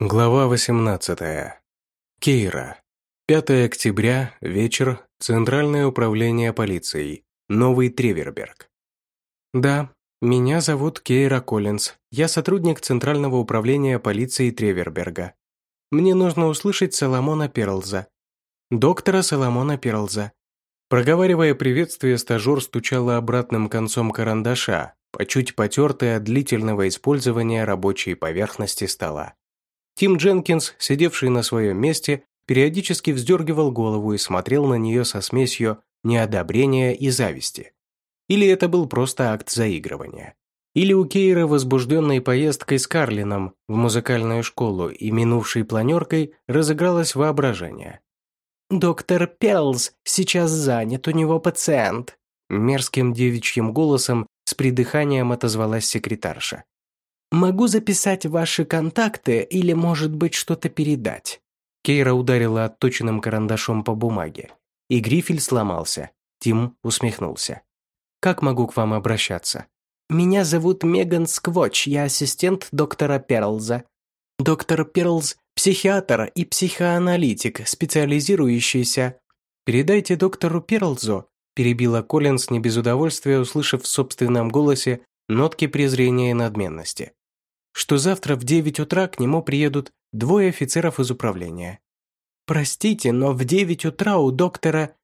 Глава 18. Кейра. 5 октября, вечер, Центральное управление полицией, Новый Треверберг. Да, меня зовут Кейра Коллинз. Я сотрудник Центрального управления полиции Треверберга. Мне нужно услышать Соломона Перлза. Доктора Соломона Перлза. Проговаривая приветствие, стажер стучала обратным концом карандаша, по чуть потертой от длительного использования рабочей поверхности стола. Тим Дженкинс, сидевший на своем месте, периодически вздергивал голову и смотрел на нее со смесью неодобрения и зависти. Или это был просто акт заигрывания. Или у Кейра, возбужденной поездкой с Карлином в музыкальную школу и минувшей планеркой, разыгралось воображение. «Доктор Пелз сейчас занят, у него пациент», мерзким девичьим голосом с придыханием отозвалась секретарша. «Могу записать ваши контакты или, может быть, что-то передать?» Кейра ударила отточенным карандашом по бумаге. И грифель сломался. Тим усмехнулся. «Как могу к вам обращаться?» «Меня зовут Меган Сквотч, я ассистент доктора Перлза. Доктор Перлз – психиатр и психоаналитик, специализирующийся...» «Передайте доктору Перлзу», – перебила Коллинс не без удовольствия, услышав в собственном голосе нотки презрения и надменности что завтра в 9 утра к нему приедут двое офицеров из управления. «Простите, но в 9 утра у доктора...»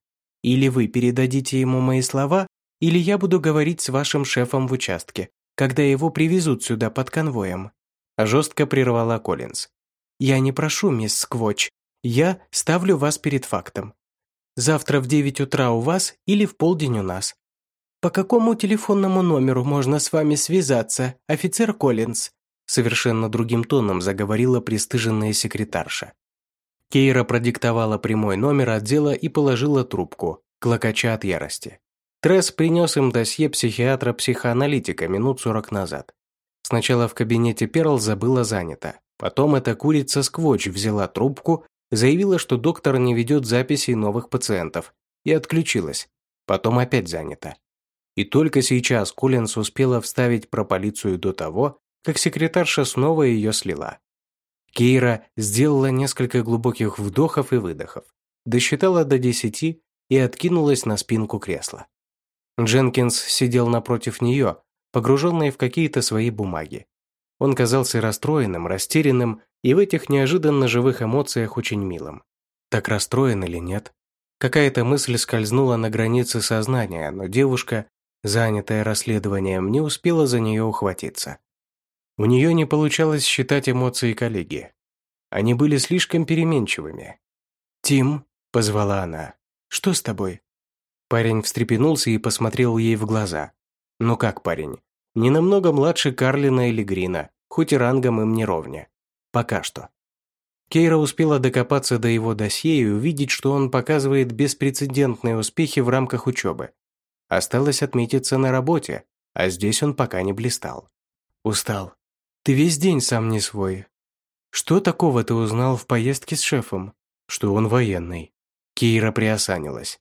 «Или вы передадите ему мои слова, или я буду говорить с вашим шефом в участке, когда его привезут сюда под конвоем», жестко прервала Коллинз. «Я не прошу, мисс Сквотч, я ставлю вас перед фактом. Завтра в 9 утра у вас или в полдень у нас. По какому телефонному номеру можно с вами связаться, офицер Коллинз?» Совершенно другим тоном заговорила пристыженная секретарша. Кейра продиктовала прямой номер отдела и положила трубку, клокоча от ярости. Тресс принес им досье психиатра-психоаналитика минут сорок назад. Сначала в кабинете Перлза было занято. Потом эта курица Сквотч взяла трубку, заявила, что доктор не ведет записей новых пациентов, и отключилась. Потом опять занято. И только сейчас Коллинс успела вставить про полицию до того, как секретарша снова ее слила. Кейра сделала несколько глубоких вдохов и выдохов, досчитала до десяти и откинулась на спинку кресла. Дженкинс сидел напротив нее, погруженный в какие-то свои бумаги. Он казался расстроенным, растерянным и в этих неожиданно живых эмоциях очень милым. Так расстроен или нет? Какая-то мысль скользнула на границе сознания, но девушка, занятая расследованием, не успела за нее ухватиться. У нее не получалось считать эмоции коллеги. Они были слишком переменчивыми. «Тим», — позвала она, — «что с тобой?» Парень встрепенулся и посмотрел ей в глаза. «Ну как парень? Не намного младше Карлина или Грина, хоть и рангом им не ровня. Пока что». Кейра успела докопаться до его досье и увидеть, что он показывает беспрецедентные успехи в рамках учебы. Осталось отметиться на работе, а здесь он пока не блистал. Устал. Ты весь день сам не свой. Что такого ты узнал в поездке с шефом? Что он военный?» Кейра приосанилась.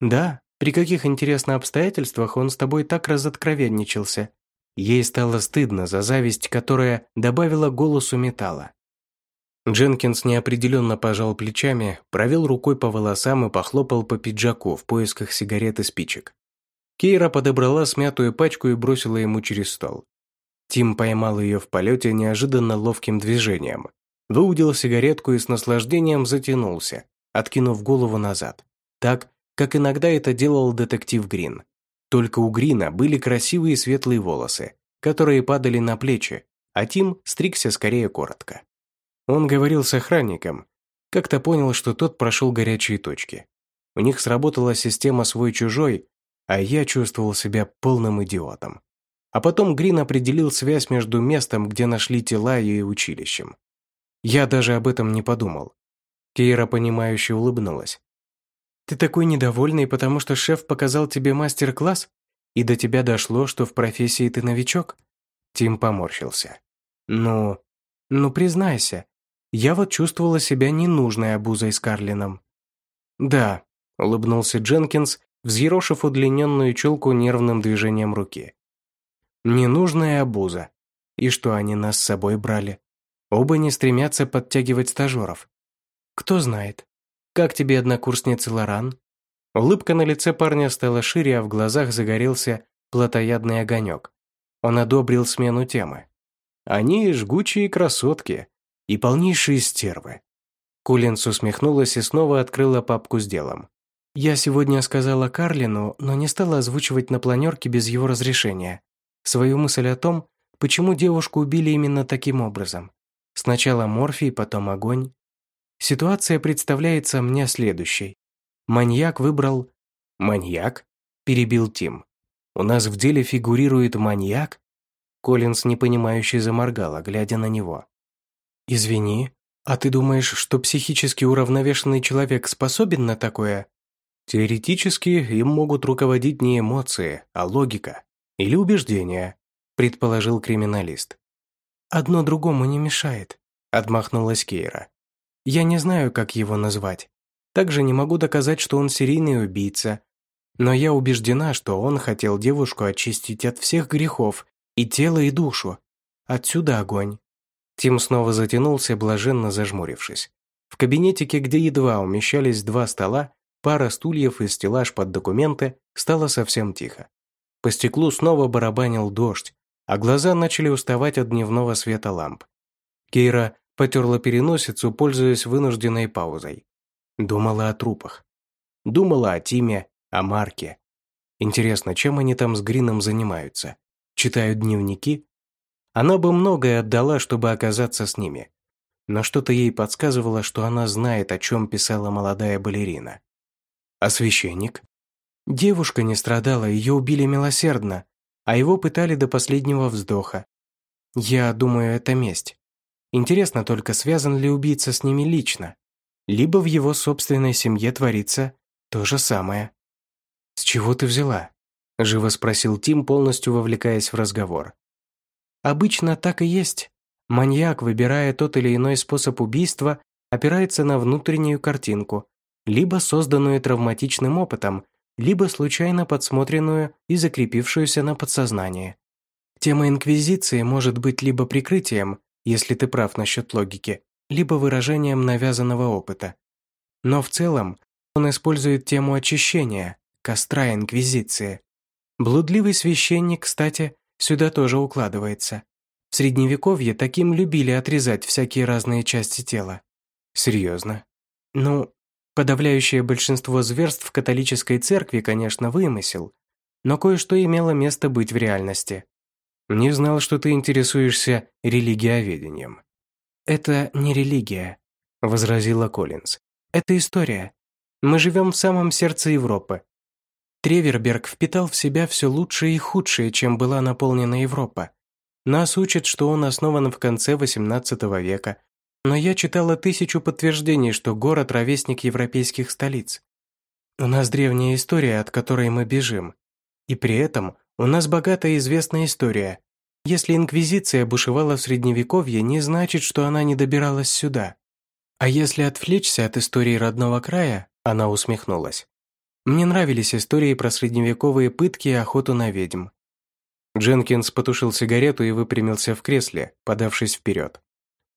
«Да, при каких, интересно, обстоятельствах он с тобой так разоткровенничался?» Ей стало стыдно за зависть, которая добавила голосу металла. Дженкинс неопределенно пожал плечами, провел рукой по волосам и похлопал по пиджаку в поисках сигарет и спичек. Кейра подобрала смятую пачку и бросила ему через стол. Тим поймал ее в полете неожиданно ловким движением. Выудил сигаретку и с наслаждением затянулся, откинув голову назад. Так, как иногда это делал детектив Грин. Только у Грина были красивые светлые волосы, которые падали на плечи, а Тим стригся скорее коротко. Он говорил с охранником, как-то понял, что тот прошел горячие точки. У них сработала система свой-чужой, а я чувствовал себя полным идиотом. А потом Грин определил связь между местом, где нашли тела, и училищем. Я даже об этом не подумал. Кейра, понимающе улыбнулась. «Ты такой недовольный, потому что шеф показал тебе мастер-класс? И до тебя дошло, что в профессии ты новичок?» Тим поморщился. «Ну, ну признайся, я вот чувствовала себя ненужной обузой с Карлином». «Да», — улыбнулся Дженкинс, взъерошив удлиненную челку нервным движением руки. Ненужная обуза. И что они нас с собой брали? Оба не стремятся подтягивать стажеров. Кто знает. Как тебе однокурсница Лоран? Улыбка на лице парня стала шире, а в глазах загорелся плотоядный огонек. Он одобрил смену темы. Они жгучие красотки и полнейшие стервы. Кулинс усмехнулась и снова открыла папку с делом. Я сегодня сказала Карлину, но не стала озвучивать на планерке без его разрешения. Свою мысль о том, почему девушку убили именно таким образом. Сначала морфий, потом огонь. Ситуация представляется мне следующей. Маньяк выбрал... «Маньяк?» – перебил Тим. «У нас в деле фигурирует маньяк?» Коллинз непонимающе заморгала, глядя на него. «Извини, а ты думаешь, что психически уравновешенный человек способен на такое?» «Теоретически им могут руководить не эмоции, а логика. Или убеждения», – предположил криминалист. «Одно другому не мешает», – отмахнулась Кейра. «Я не знаю, как его назвать. Также не могу доказать, что он серийный убийца. Но я убеждена, что он хотел девушку очистить от всех грехов, и тело, и душу. Отсюда огонь». Тим снова затянулся, блаженно зажмурившись. В кабинетике, где едва умещались два стола, пара стульев и стеллаж под документы, стало совсем тихо. По стеклу снова барабанил дождь, а глаза начали уставать от дневного света ламп. Кейра потерла переносицу, пользуясь вынужденной паузой. Думала о трупах. Думала о Тиме, о Марке. Интересно, чем они там с Грином занимаются? Читают дневники? Она бы многое отдала, чтобы оказаться с ними. Но что-то ей подсказывало, что она знает, о чем писала молодая балерина. А священник? Девушка не страдала, ее убили милосердно, а его пытали до последнего вздоха. Я думаю, это месть. Интересно только, связан ли убийца с ними лично, либо в его собственной семье творится то же самое. «С чего ты взяла?» – живо спросил Тим, полностью вовлекаясь в разговор. «Обычно так и есть. Маньяк, выбирая тот или иной способ убийства, опирается на внутреннюю картинку, либо созданную травматичным опытом, либо случайно подсмотренную и закрепившуюся на подсознании. Тема инквизиции может быть либо прикрытием, если ты прав насчет логики, либо выражением навязанного опыта. Но в целом он использует тему очищения, костра инквизиции. Блудливый священник, кстати, сюда тоже укладывается. В Средневековье таким любили отрезать всякие разные части тела. Серьезно? Ну, Подавляющее большинство зверств католической церкви, конечно, вымысел, но кое-что имело место быть в реальности. Не знал, что ты интересуешься религиоведением. «Это не религия», – возразила Коллинз. «Это история. Мы живем в самом сердце Европы. Треверберг впитал в себя все лучшее и худшее, чем была наполнена Европа. Нас учат, что он основан в конце XVIII века, но я читала тысячу подтверждений, что город – ровесник европейских столиц. У нас древняя история, от которой мы бежим. И при этом у нас богатая известная история. Если инквизиция бушевала в Средневековье, не значит, что она не добиралась сюда. А если отвлечься от истории родного края, она усмехнулась. Мне нравились истории про средневековые пытки и охоту на ведьм. Дженкинс потушил сигарету и выпрямился в кресле, подавшись вперед.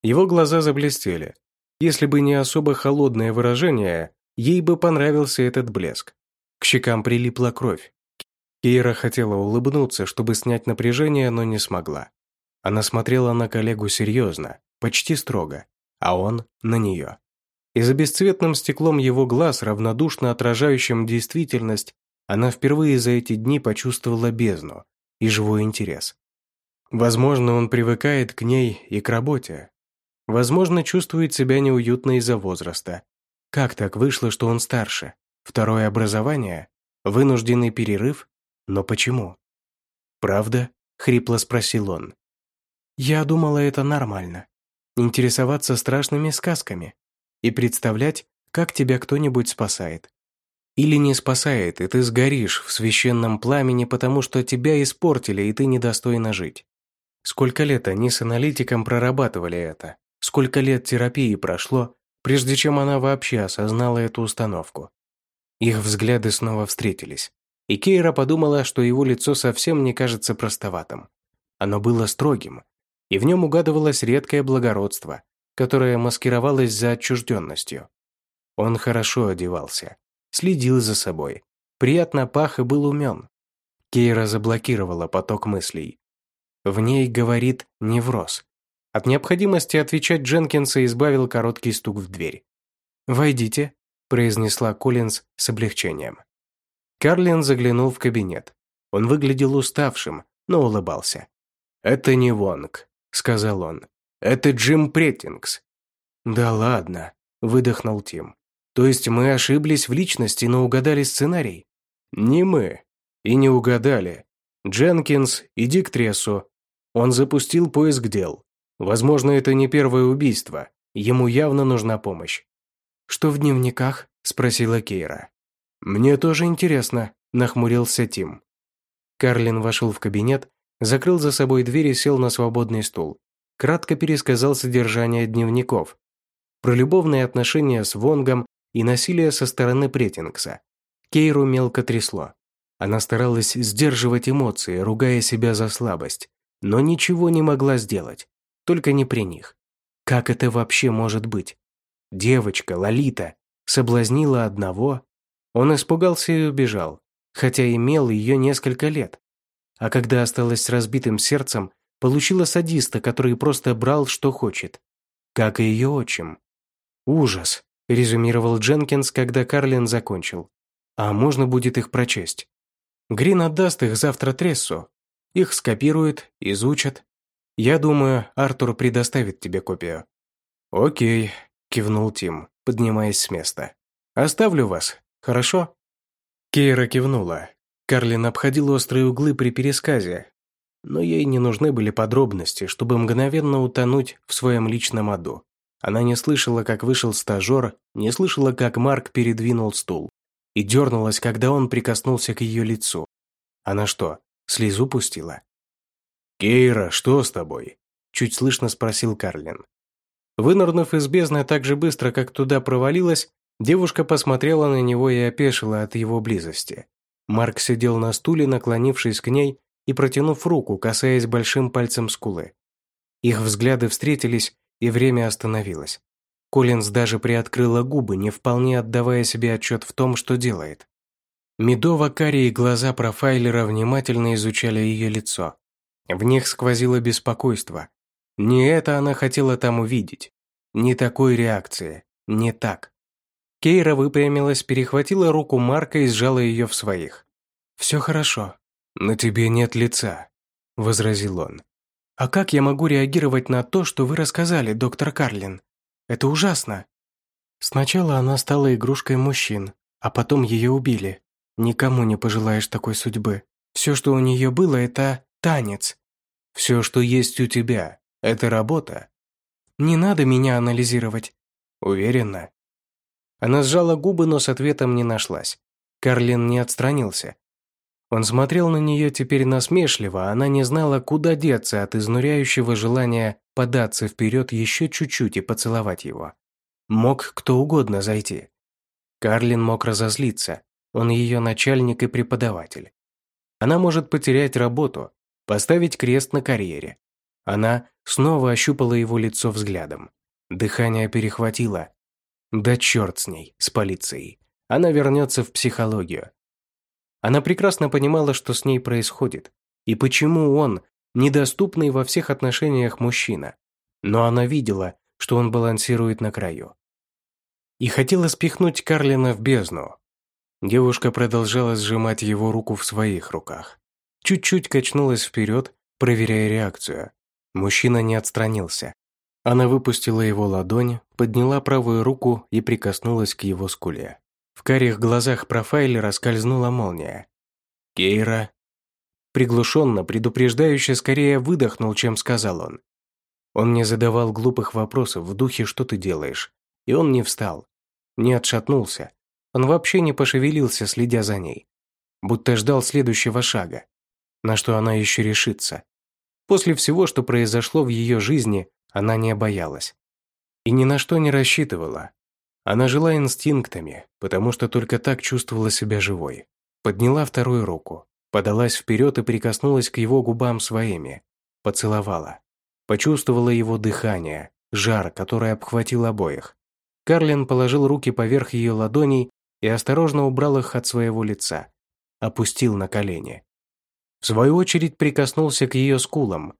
Его глаза заблестели. Если бы не особо холодное выражение, ей бы понравился этот блеск. К щекам прилипла кровь. Кейра хотела улыбнуться, чтобы снять напряжение, но не смогла. Она смотрела на коллегу серьезно, почти строго, а он на нее. И за бесцветным стеклом его глаз, равнодушно отражающим действительность, она впервые за эти дни почувствовала бездну и живой интерес. Возможно, он привыкает к ней и к работе, Возможно, чувствует себя неуютно из-за возраста. Как так вышло, что он старше? Второе образование? Вынужденный перерыв? Но почему? «Правда?» — хрипло спросил он. «Я думала, это нормально. Интересоваться страшными сказками и представлять, как тебя кто-нибудь спасает. Или не спасает, и ты сгоришь в священном пламени, потому что тебя испортили, и ты недостойна жить. Сколько лет они с аналитиком прорабатывали это? Сколько лет терапии прошло, прежде чем она вообще осознала эту установку. Их взгляды снова встретились, и Кейра подумала, что его лицо совсем не кажется простоватым. Оно было строгим, и в нем угадывалось редкое благородство, которое маскировалось за отчужденностью. Он хорошо одевался, следил за собой, приятно пах и был умен. Кейра заблокировала поток мыслей. В ней говорит невроз. От необходимости отвечать Дженкинса избавил короткий стук в дверь. «Войдите», – произнесла Коллинз с облегчением. Карлин заглянул в кабинет. Он выглядел уставшим, но улыбался. «Это не Вонг», – сказал он. «Это Джим Преттингс». «Да ладно», – выдохнул Тим. «То есть мы ошиблись в личности, но угадали сценарий?» «Не мы. И не угадали. Дженкинс, иди к Трессу. Он запустил поиск дел. Возможно, это не первое убийство. Ему явно нужна помощь. «Что в дневниках?» – спросила Кейра. «Мне тоже интересно», – нахмурился Тим. Карлин вошел в кабинет, закрыл за собой дверь и сел на свободный стул. Кратко пересказал содержание дневников. Про любовные отношения с Вонгом и насилие со стороны Претингса. Кейру мелко трясло. Она старалась сдерживать эмоции, ругая себя за слабость, но ничего не могла сделать, только не при них. Как это вообще может быть? Девочка, Лолита, соблазнила одного. Он испугался и убежал, хотя имел ее несколько лет. А когда осталась с разбитым сердцем, получила садиста, который просто брал, что хочет. Как и ее отчим. «Ужас», – резюмировал Дженкинс, когда Карлин закончил. «А можно будет их прочесть?» Грин отдаст их завтра Трессу. Их скопируют, изучат. Я думаю, Артур предоставит тебе копию». «Окей», кивнул Тим, поднимаясь с места. «Оставлю вас, хорошо?» Кейра кивнула. Карлин обходил острые углы при пересказе, но ей не нужны были подробности, чтобы мгновенно утонуть в своем личном аду. Она не слышала, как вышел стажер, не слышала, как Марк передвинул стул, и дернулась, когда он прикоснулся к ее лицу. Она что, слезу пустила? «Кейра, что с тобой?» – чуть слышно спросил Карлин. Вынырнув из бездны так же быстро, как туда провалилась, девушка посмотрела на него и опешила от его близости. Марк сидел на стуле, наклонившись к ней и протянув руку, касаясь большим пальцем скулы. Их взгляды встретились, и время остановилось. Коллинз даже приоткрыла губы, не вполне отдавая себе отчет в том, что делает. Медово-карие глаза профайлера внимательно изучали ее лицо. В них сквозило беспокойство, не это она хотела там увидеть. Не такой реакции. Не так. Кейра выпрямилась, перехватила руку Марка и сжала ее в своих. «Все хорошо. На тебе нет лица», – возразил он. «А как я могу реагировать на то, что вы рассказали, доктор Карлин? Это ужасно». Сначала она стала игрушкой мужчин, а потом ее убили. Никому не пожелаешь такой судьбы. Все, что у нее было, это танец. Все, что есть у тебя, это работа. Не надо меня анализировать. Уверена. Она сжала губы, но с ответом не нашлась. Карлин не отстранился. Он смотрел на нее теперь насмешливо, а она не знала, куда деться от изнуряющего желания податься вперед еще чуть-чуть и поцеловать его. Мог кто угодно зайти. Карлин мог разозлиться. Он ее начальник и преподаватель. Она может потерять работу, поставить крест на карьере. Она снова ощупала его лицо взглядом. Дыхание перехватило. Да черт с ней, с полицией. Она вернется в психологию. Она прекрасно понимала, что с ней происходит, и почему он недоступный во всех отношениях мужчина. Но она видела, что он балансирует на краю. И хотела спихнуть Карлина в бездну. Девушка продолжала сжимать его руку в своих руках. Чуть-чуть качнулась вперед, проверяя реакцию. Мужчина не отстранился. Она выпустила его ладонь, подняла правую руку и прикоснулась к его скуле. В карих глазах профайлера скользнула молния. «Кейра?» Приглушенно, предупреждающе скорее выдохнул, чем сказал он. Он не задавал глупых вопросов в духе «что ты делаешь?» И он не встал, не отшатнулся. Он вообще не пошевелился, следя за ней. Будто ждал следующего шага. На что она еще решится. После всего, что произошло в ее жизни, она не боялась. И ни на что не рассчитывала. Она жила инстинктами, потому что только так чувствовала себя живой. Подняла вторую руку, подалась вперед и прикоснулась к его губам своими. Поцеловала. почувствовала его дыхание, жар, который обхватил обоих. Карлин положил руки поверх ее ладоней и осторожно убрал их от своего лица, опустил на колени. В свою очередь прикоснулся к ее скулам,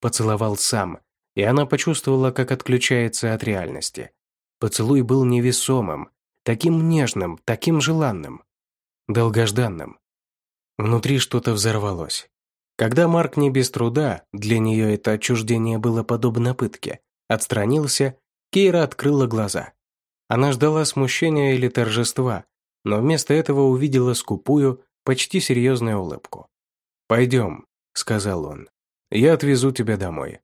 поцеловал сам, и она почувствовала, как отключается от реальности. Поцелуй был невесомым, таким нежным, таким желанным, долгожданным. Внутри что-то взорвалось. Когда Марк не без труда, для нее это отчуждение было подобно пытке, отстранился, Кейра открыла глаза. Она ждала смущения или торжества, но вместо этого увидела скупую, почти серьезную улыбку. «Пойдем», — сказал он. «Я отвезу тебя домой».